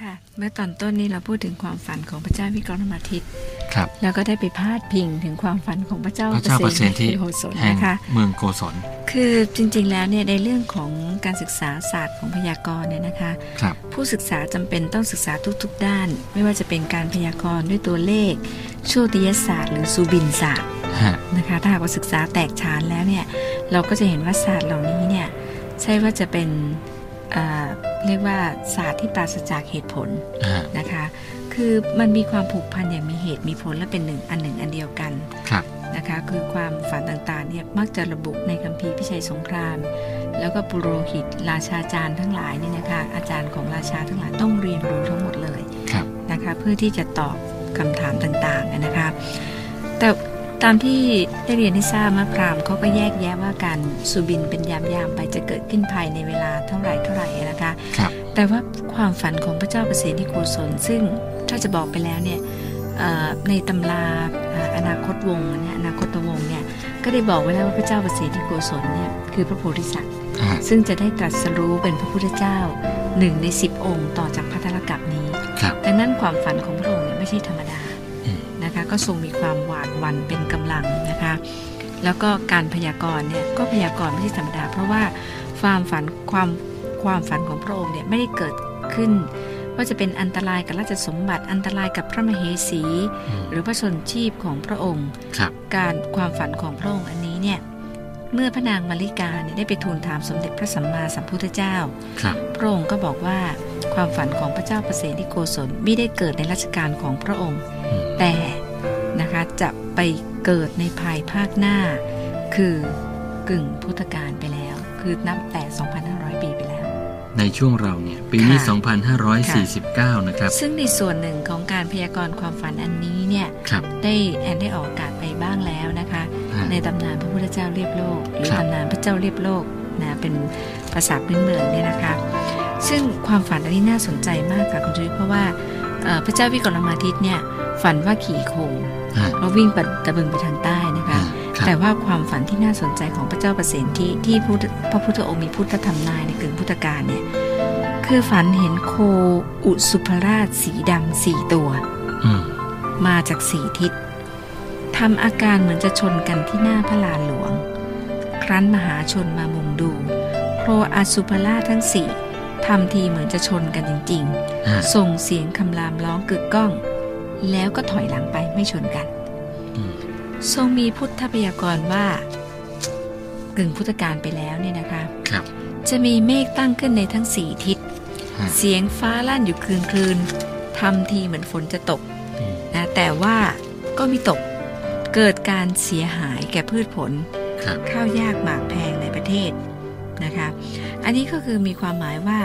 ค่ะ เมื่อตอนต้นนี้เราพูดถึงความฝันของพระเจ้าวิกรณมาทิตย์ครับ แล้วก็ได้ไปพาดพิงถึงความฝันของพระเจ้าพระเจ้าเปอร์เซนที่โฮสนแห่งนะคะเมืองโกศลคือจริงๆแล้วเนี่ยในเรื่องของการศึกษาศาสตร์ของพยากรณ์เนี่ยนะคะครับผู้ศึกษาจำเป็นต้องศึกษาทุกๆ ด้าน ไม่ว่าจะเป็นการพยากรณ์ด้วยตัวเลขโชติยศาสตร์ หรือซูบินศาสตร์ฮะนะคะถ้าหากว่าศึกษาแตกฉานแล้วเนี่ยเราก็จะเห็นว่าศาสตร์เหล่านี้เนี่ยใช่ว่าจะเป็น เอ่อเรียกว่าศาสตร์ที่ปราศจากเหตุผลฮะนะคะ คือมันมีความผูกพันอย่างมีเหตุมีผลและเป็นหนึ่งอันหนึ่งอันเดียวกันครับนะคะคือความฝันต่างๆเนี่ยมักจะระบุในคัมภีร์พิชัยสงคราม แล้วก็ปุโรหิตราชาจารย์ทั้งหลายเนี่ยนะคะอาจารย์ของราชาทั้งหลายต้องเรียนรู้ทั้งหมดเลยครับนะคะเพื่อที่จะตอบคำถามต่างๆนะคะแต่ ตามที่ได้เรียนให้ทราบมาพราหมณ์เขาก็แยกแยะว่าการสุบินเป็นยามๆไปจะเกิดขึ้นภายในเวลาเท่าไหร่เท่าไหร่นะคะครับแต่ว่าความฝันของพระเจ้าประเสริฐโกศลซึ่งถ้าจะบอกไปแล้วเนี่ยเอ่อในตำราเอ่ออนาคตวงศ์เนี่ยอนาคตวงศ์เนี่ยก็ได้บอกไว้แล้วว่าพระเจ้าประเสริฐโกศลเนี่ยคือพระโพธิสัตว์ฮะซึ่งจะได้ตรัสรู้เป็นพระพุทธเจ้าหนึ่งในสิบองค์ต่อจากพัทธรกัปนี้ครับดังนั้นความฝันของพระองค์เนี่ยไม่ใช่ธรรมดาอืมนะคะ ก็ทรงมีความหวาดหวันเป็นกำลังนะคะ แล้วก็การพยากรณ์เนี่ยก็พยากรณ์ไม่ใช่ธรรมดา เพราะว่าความฝันความความฝันของพระองค์เนี่ยไม่ได้เกิดขึ้นว่าจะเป็นอันตรายกับราชสมบัติอันตรายกับพระมเหสีอืมหรือพระชนชีพของพระองค์ครับการความฝันของพระองค์อันนี้เนี่ยเมื่อพระนางมาริกาเนี่ยได้ไปทูลถามสมเด็จพระสัมมาสัมพุทธเจ้าครับพระองค์ก็บอกว่าความฝันของพระเจ้าประเสริฐโกศลไม่ได้เกิดในรัชกาลของพระองค์อืมแต่นะคะ จะไปเกิดในภายภาคหน้า คือกึ่งพุทธกาลไปแล้ว คือนับแต่ 2,500 ปีไปแล้ว ในช่วงเราเนี่ย ปีนี้ค่ะ2549 นะครับ ซึ่งในส่วนหนึ่งของการพยากรณ์ความฝันอันนี้เนี่ยครับได้แอนได้ออกอากาศไปบ้างแล้วนะคะฮะในตำนานพระพุทธเจ้าเรียบโลก หรือครับตำนานพระเจ้าเรียบโลกนะเป็นภาษาพื้นเมืองเนี่ยนะคะ ซึ่งความฝันอันนี้น่าสนใจมากค่ะคุณจุ้ยเพราะว่าเอ่อพระเจ้าวิกรมาทิตย์เนี่ยฝันว่าขี่โค ฮะแล้ววิ่งปัดตะบึงไปทางใต้นะคะฮะครับแต่ว่าความฝันที่น่าสนใจของพระเจ้าประสิทธิที่พุทธพระพุทธองค์มีพุทธธรรมนายในกึ่งพุทธกาลเนี่ยคือฝันเห็นโคอุสุภราชสีดำสี่ตัวอืมมาจากสี่ทิศทำอาการเหมือนจะชนกันที่หน้าพระลานหลวง ครั้นมหาชนมามุงดู โครอสุภราชทั้งสี่ทำทีเหมือนจะชนกันจริงฮะๆส่งเสียงคำรามร้องกึกก้อง แล้วก็ถอยหลังไปไม่ชนกันอืมทรงมีพุทธพยากรณ์ว่ากึ่งพุทธกาลไปแล้วเนี่ยนะคะครับ จะมีเมฆตั้งขึ้นในทั้งสี่ทิศฮะเสียงฟ้าลั่นอยู่คลืนคลืนๆทำทีเหมือนฝนจะตกอืมนะแต่ว่าก็ไมีตกเกิดการเสียหายแก่พืชผลครับข้าวยากหมากแพงในประเทศนะคะ อันนี้ก็คือมีความหมายว่า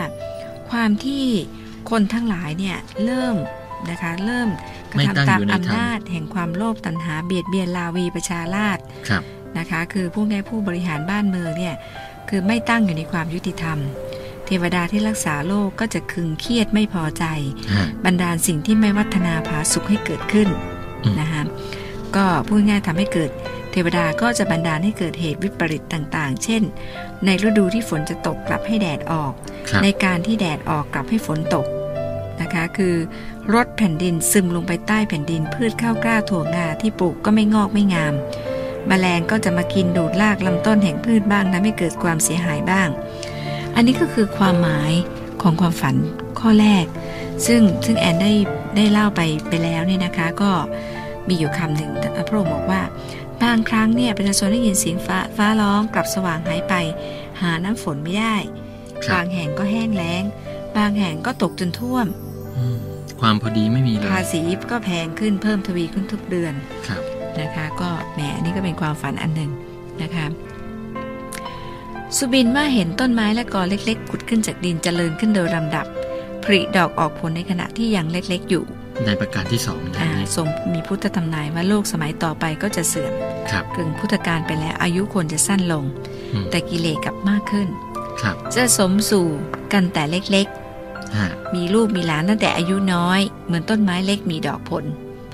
ความที่คนทั้งหลายเนี่ยเริ่ม นะคะ เริ่มกระไม่ตั้งทำตามอยู่ในธรรมอำนาจแห่งความโลภตัณหาเบียดเบียนลาวีประชาราษฎร์ครับนะคะ คือผู้แง่ผู้บริหารบ้านเมืองเนี่ยคือไม่ตั้งอยู่ในความยุติธรรม เทวดาที่รักษาโลกก็จะคึงเครียดไม่พอใจฮะบรรดาลสิ่งที่ไม่วัฒนาผาสุขให้เกิดขึ้นอืมนะคะก็พูดง่ายๆทำให้เกิดเทวดาก็จะบันดาลให้เกิดเหตุวิปริตต่างๆ เช่น ในฤดูที่ฝนจะตกกลับให้แดดออกครับในการที่แดดออกกลับให้ฝนตก นะคะ คือรดแผ่นดินซึมลงไปใต้แผ่นดิน พืชข้าวกล้าถั่วงาที่ปลูกก็ไม่งอกไม่งามแมลงก็จะมากินดูดรากลำต้นแห่งพืชบ้างทำให้เกิดความเสียหายบ้าง อันนี้ก็คือความหมายของความฝันข้อแรก ซึ่งซึ่งแอนได้ได้เล่าไปไปแล้วเนี่ยนะคะก็มีอยู่คำหนึ่งพระองค์บอกว่าบางครั้งเนี่ยประชาชนได้ยินเสียงฟ้าฟ้าร้องกลับสว่างหายไป หาน้ำฝนไม่ได้ครับบางแห่งก็แห้งแล้ง บางแห่งก็ตกจนท่วมอืม ความพอดีไม่มีเลยภาษีก็แพงขึ้นเพิ่มทวีขึ้นทุกเดือนครับนะคะ ก็แหมอันนี่ก็เป็นความฝันอันหนึ่งนะคะสุบินว่าเห็นต้นไม้และกอเล็กๆขุดขึ้นจากดินเจริญขึ้นโดยลำดับผลิดอกออกผลในขณะที่ยังเล็กๆอยู่ ในประการที่สองนะอ่านี่ทรงมีพุทธทำนายว่าโลกสมัยต่อไปก็จะเสื่อมครับกึ่งพุทธกาลไปแล้วอายุคนจะสั้นลงอืมแต่กิเลสกลับมากขึ้น ครับจะสมสู่กันแต่เล็กฮะๆ มีลูกมีหลานตั้งแต่อายุน้อย เหมือนต้นไม้เล็กมีดอกผล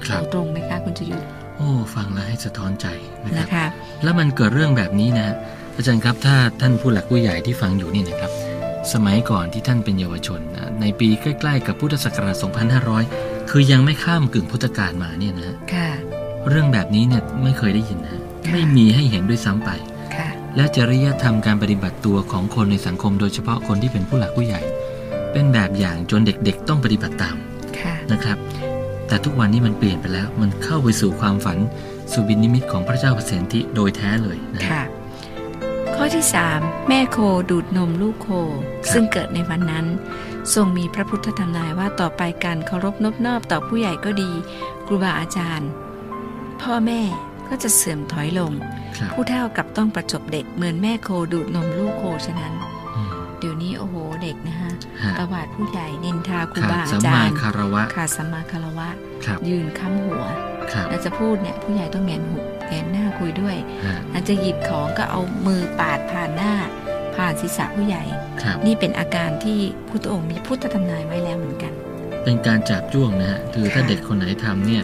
ครับตรงไหมคะคุณจุยุทธโอ้ฟังแล้วให้สะท้อนใจนะครับนะคะแล้วมันเกิดเรื่องแบบนี้นะ อาจารย์ครับถ้าท่านผู้หลักผู้ใหญ่ที่ฟังอยู่นี่นะครับ สมัยก่อนที่ท่านเป็นเยาวชนนะในปีใกล้ๆ กับพุทธศักราช 2500 คือยังไม่ข้ามกึ่งพุทธกาลมาเนี่ยนะค่ะเรื่องแบบนี้เนี่ยไม่เคยได้ยินนะค่ะไม่มีให้เห็นด้วยซ้ำไปค่ะและจริยธรรมการปฏิบัติตัวของคนในสังคมโดยเฉพาะคนที่เป็นผู้หลักผู้ใหญ่ เป็นแบบอย่างจนเด็กๆ ต้องปฏิบัติตามค่ะนะครับ แต่ทุกวันนี้มันเปลี่ยนไปแล้ว มันเข้าไปสู่ความฝันสุบินนิมิตของพระเจ้าเปรตทิโดยแท้เลยนะค่ะ ข้อที่ 3 แม่โคดูดนมลูกโค ซึ่งเกิดในวันนั้น ทรงมีพระพุทธธรรมนายว่าต่อไปการเคารพนบนอบต่อผู้ใหญ่ก็ดีครูบาอาจารย์ พ่อแม่ก็จะเสื่อมถอยลงครับผู้เฒ่ากับต้องประจบเด็กเหมือนแม่โคดูดนมลูกโคฉะนั้นอืมเดี๋ยวนี้โอ้โหเด็กนะฮะฮะ ประวัติผู้ใหญ่นินทาครูขาบาดอาสัมจามารย์คารวะขาดสัมมาคารวะครับยืนค้ำหัวครับเราจะพูดเนี่ยผู้ใหญ่ต้องแงนหุบแงนหน้าคุยด้วยฮะอาจจะหยิบของก็เอามือปาดผ่านหน้า ผ่านศีรษะผู้ใหญ่ครับนี่เป็นอาการที่พุทธองค์มีพุทธทำนายไว้แล้วเหมือนกัน เป็นการจับจ้วงนะฮะคือถ้าค่ะเด็กคนไหนทำเนี่ย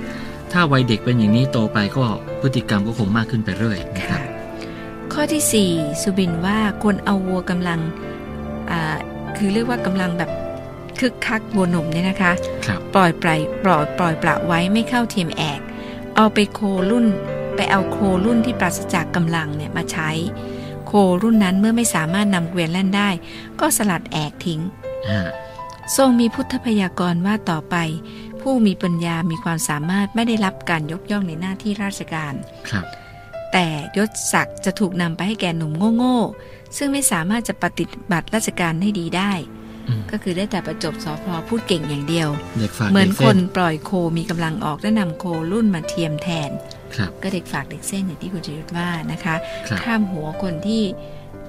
ถ้าวัยเด็กเป็นอย่างนี้โตไปก็พฤติกรรมก็คงมากขึ้นไปเรื่อยนะครับข้อที่ 4 สุบินว่าควรเอาวัวกำลังอ่า คือเรียกว่ากำลังแบบคึกคักวัวหนุ่มเนี่ยนะคะครับปล่อยปล่อยปล่อยปล่อยปละไว้ไม่เข้าเทียมแอก เอาไปโครุ่น ไปเอาโครุ่นที่ปราศจากกำลังเนี่ยมาใช้ โครุ่นนั้นเมื่อไม่สามารถนำเกวียนแล่นได้ ก็สลัดแอกทิ้งฮะทรงมีพุทธพยากรณ์ว่าต่อไป ผู้มีปัญญามีความสามารถไม่ได้รับการยกย่องในหน้าที่ราชการครับ แต่ยศศักดิ์จะถูกนำไปให้แก่หนุ่มโง่ๆซึ่งไม่สามารถจะปฏิบัติราชการให้ดีได้อืมก็คือได้แต่ประจบสอพอพูดเก่งอย่างเดียวเด็กฝากเหมือนด็กคส้นปล่อยโคมีกำลังออกและนำโครุ่นมาเทียมแทนครับก็เด็กฝากเด็กเส้นอย่างที่คุณจยุทธว่านะคะครับข้ามหัวคนที่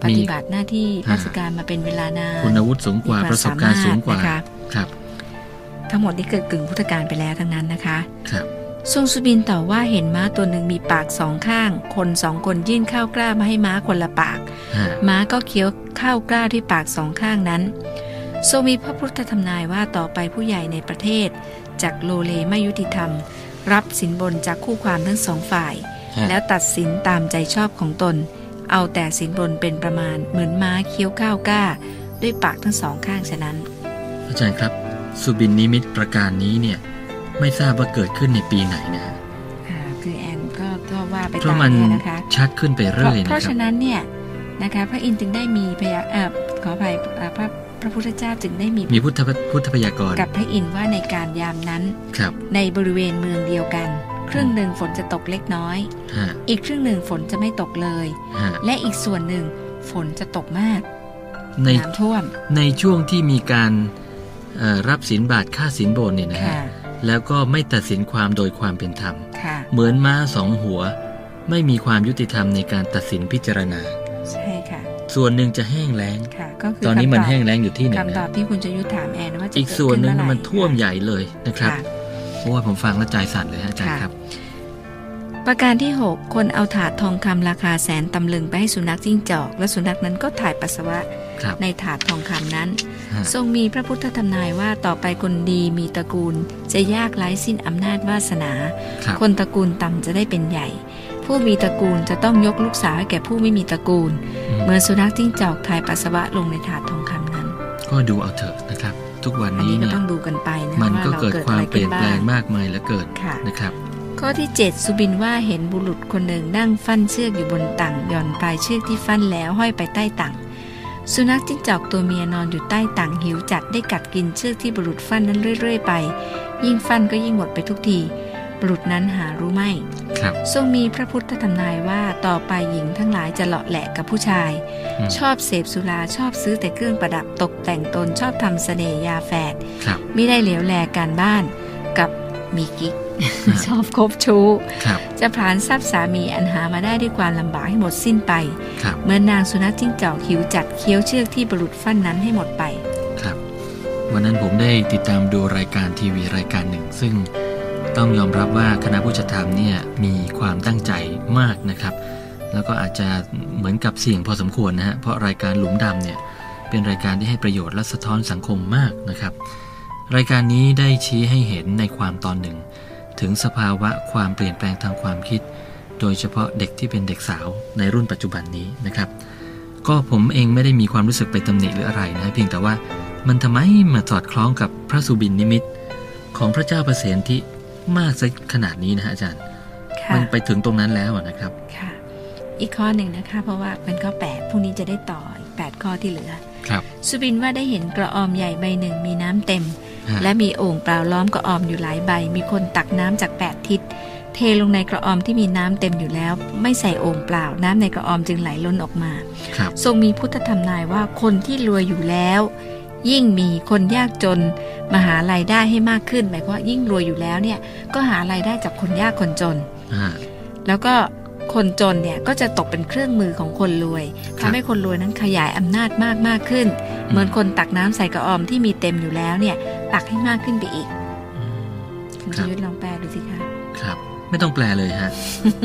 ปฏิบัติหน้าที่อ่าราชการมาเป็นเวลานานคุณวุฒิสูงกว่ามีประสบการณ์สูงกว่านะคะครับ ทั้งหมดที่เกิดกึ่งพุทธการไปแล้วทั้งนั้นนะคะ ครับ ทรงสุบินต่อว่าเห็นม้าตัวหนึ่งมีปากสองข้าง คนสองคนยื่นข้าวกล้ามาให้ม้าคนละปากฮะม้าก็เคี้ยวข้าวกล้าที่ปากสองข้างนั้น ทรงมีพระพุทธธรรมนายว่าต่อไปผู้ใหญ่ในประเทศจากโลเลไม่ยุติธรรม รับสินบนจากคู่ความทั้งสองฝ่ายฮะแล้วตัดสินตามใจชอบของตน เอาแต่สินบนเป็นประมาณเหมือนม้าเคี้ยวข้าวกล้า ด้วยปากทั้งสองข้างฉะนั้น อาจารย์ครับ สุบินนิมิตประการนี้เนี่ย ไม่ทราบว่าเกิดขึ้นในปีไหนนะฮะค่ะคือแอนก็ก็ว่าไปเพตาราะมมันนี้นะคะชัดขึ้นไปเพเรื่ราะอยเพนะราะครัฉะบนั้นเนี่ยนะคะพระอินทร์จึงได้มีพยาเอ่อขออภัยเอ่อพระพระพุทธเจ้าจึงได้มีมีพุทธพพุทธพยากรณ์กับพระอินทร์ว่าในการยามนั้นครับ ในบริเวณเมืองเดียวกันครึ่งหนึ่งฝนจะตกเล็กน้อยฮะอีกครึ่งหนึ่งฝนจะไม่ตกเลยฮะและอีกส่วนหนึ่งฝนจะตกมาก ในน้ำท่วม ในช่วงที่มีการเอ่อรับสินบาทค่าสินบนเนี่ยนะฮะค่ะ แล้วก็ไม่ตัดสินความโดยความเป็นธรรมค่ะเหมือนม้าสองหัว ไม่มีความยุติธรรมในการตัดสินพิจารณา ใช่ค่ะ ส่วนหนึ่งจะแห้งแล้งค่ะก็คือตอนนี้มันคำบแห้งแล้งอยู่ที่หนึ่งคำตอนะบที่คุณจะยุทธถามแอนว่าจะอีกเดส่วนหนึ่งขึ้มันเอไหร่ท่วมใหญ่เลยนะครับค่ะโอ้ยผมฟังแล้วใจสั่นเลยฮะอาจารย์ค่ะครับ ประการที่ 6 คนเอาถาดทองคำราคาแสนตำลึงไปให้สุนัขจิ้งจอก และสุนัขนั้นก็ถ่ายปัสสาวะครับในถาดทองคำนั้นฮะทรงมีพระพุทธธรรมนายว่าต่อไปคนดีมีตระกูล จะยากไร้สิ้นอำนาจวาสนาครับคนตระกูลต่ำจะได้เป็นใหญ่ ผู้มีตระกูลจะต้องยกลูกสาวให้แก่ผู้ไม่มีตระกูลอืมเมื่อสุนัขจิ้งจอกถ่ายปัสสาวะลงในถาดทองคำนั้น ก็ดูเอาเถอะนะครับ ทุกวันอันนี้นี้ก็เนี่ยต้องดูกันไปนะมันว่าก็เราเกิดเกิดควาอะมไรเปลี่ขึ้ยนนบ้าแปลงงมากมายเหลือเกินค่ะนะครับ ข้อที่ 7 สุบินว่าเห็นบุรุษคนหนึ่งนั่งฟันเชือกอยู่บนต่างหย่อนปลายเชือกที่ฟันแล้วห้อยไปใต้ต่างสุนัขจิ้งจอกตัวเมียนอนอยู่ใต้ต่างหิวจัดได้กัดกินเชือกที่บุรุษฟันนั้นเรื่อย ๆ ไป ยิ่งฟันก็ยิ่งหมดไปทุกทีบุรุษนั้นหารู้ไม่ครับทรงมีพระพุทธธรรมนายว่าต่อไปหญิงทั้งหลายจะเลาะแหละกับผู้ชายอืมชอบเสพสุราชอบซื้อแต่เครื่องประดับตกแต่งตนชอบทำเสน่ห์ยาแฝดครับไม่ได้เหลียวแลการบ้านกับมีกิ๊กอ่า ชอบคบชู้ครับจะผลานทรัพย์สามีอันหามาได้ด้วยความลำบากให้หมดสิ้นไปครับเหมื่อนนางสุนัขจิ้งจอกหิวจัดเคี้ยวเชือกที่บรุษฟันนั้นให้หมดไป ครับ วันนั้นผมได้ติดตามดูรายการทีวีรายการหนึ่ง ซึ่งต้องยอมรับว่าคณะผู้จัดทำเนี่ยมีความตั้งใจมากนะครับ แล้วก็อาจจะเหมือนกับเสี่ยงพอสมควรนะฮะเพราะรายการหลุมดำเนี่ยเป็นรายการที่ให้ประโยชน์และสะท้อนสังคมมากนะครับ รายการนี้ได้ชี้ให้เห็นในความตอนหนึ่ง ถึงสภาวะความเปลี่ยนแปลงทางความคิด โดยเฉพาะเด็กที่เป็นเด็กสาวในรุ่นปัจจุบันนี้นะครับ ก็ผมเองไม่ได้มีความรู้สึกไปตำหนิหรืออะไรนะเพียงแต่ว่ามันทำไมมาสอดคล้องกับพระสุบินนิมิต ของพระเจ้าประเสนที่มากซะขนาดนี้นะฮะอาจารย์ค่ะมันไปถึงตรงนั้นแล้วอะนะครับค่ะอีกข้อหนึ่งนะคะ เพราะว่าเป็นข้อ8พรุ่งนี้จะได้ต่ออีก8ข้อที่เหลือ ครับ สุบินว่าได้เห็นกระออมใหญ่ใบหนึ่งมีน้ำเต็มฮะ และมีโอ่งเปล่าล้อมกระออมอยู่หลายใบ มีคนตักน้ำจากแปดทิศ เทลงในกระออมที่มีน้ำเต็มอยู่แล้ว ไม่ใส่โอ่งเปล่า น้ำในกระออมจึงไหลล้นออกมาครับทรงมีพุทธธรรมนายว่าคนที่รวยอยู่แล้ว ยิ่งมีคนยากจนมาหารายได้ให้มากขึ้นหมายความว่ายิ่งรวยอยู่แล้วเนี่ยก็หารายได้จากคนยากคนจนอ่าแล้วก็ คนจนเนี่ยก็จะตกเป็นเครื่องมือของคนรวยครัทำบให้คนรวยนั้นขยายอำนาจมากมากขึ้น เหมือนคนตักน้ำใส่กระออมที่มีเต็มอยู่แล้วเนี่ยตักให้มากขึ้นไปอีกอืมคุณครัชบยุทธลองแปลดูสิคะครับ ไม่ต้องแปลเลยฮะ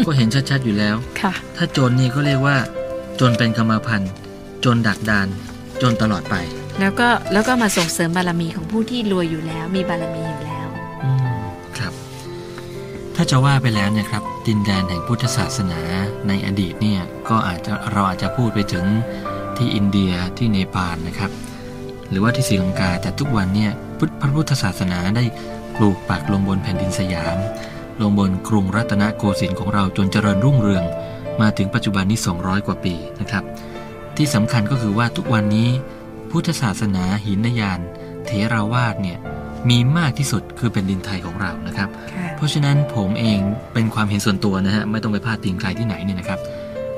ก็เห็นชัดๆอยู่แล้วค่ะ ถ้าจนนี่ก็เรียกว่า จนเป็นกรรมพันธุ์จนดักดาน จนตลอดไป แล้วก็แล้วก็มาส่งเสริมบารมีของผู้ที่รวยอยู่แล้ว มีบารมีอยู่แล้วอืมครับ ถ้าจะว่าไปแล้วนี่ยครับ ดินแดนแห่งพุทธศาสนาในอดีตเนี่ยก็อาจจะเราอาจจะพูดไปถึงที่อินเดียที่เนปาลนะครับ หรือว่าที่ศรีลังกาแต่ทุกวันเนี่ยพุทธพระพุทธศาสนาได้ปลูกปักลงบนแผ่นดินสยาม ลงบนกรุงรัตนโกสินทร์ของเราจนเจริญรุ่งเรือง มาถึงปัจจุบันนี้ 200 กว่าปีนะครับ ที่สำคัญก็คือว่าทุกวันนี้ พุทธศาสนาหินยาน เทราวาสเนี่ยมีมากที่สุดคือเป็นดินไทยของเรานะครับ เพราะฉะนั้นผมเองเป็นความเห็นส่วนตัวนะฮะไม่ต้องไปพาดพิงใครที่ไหนเนี่ยนะครับ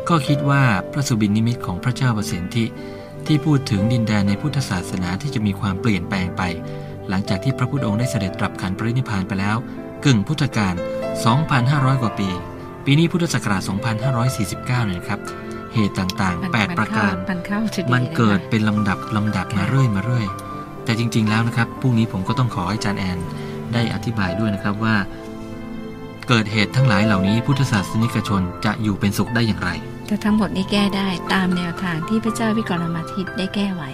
ก็คิดว่าพระสุบินนิมิตของพระเจ้าประสิทธิที่พูดถึงดินแดนในพุทธศาสนาที่จะมีความเปลี่ยนแปลงไป หลังจากที่พระพุทธองค์ได้เสด็จตรับขันปรินิพพานไปแล้ว กึ่งพุทธกาล 2,500 กว่าปี ปีนี้พุทธศักราช 2,549 เนี่ยนะครับ เหตุต่างมันๆ8 ประการ มันเข้าจะดีมันเกิดะคะเป็นลำดับลำดับมาเรื่อยมาเรื่อย แต่จริงๆแล้วนะครับพรุ่งนี้ผมก็ต้องขอให้อาจารย์แอนได้อธิบายด้วยนะครับว่า เกิดเหตุทั้งหลายเหล่านี้พุทธศาสนิกชนจะอยู่เป็นสุขได้อย่างไร แต่ทั้งหมดนี้แก้ได้ตามแนวทางที่พระเจ้าวิกรมาทิตย์ได้แก้ไว้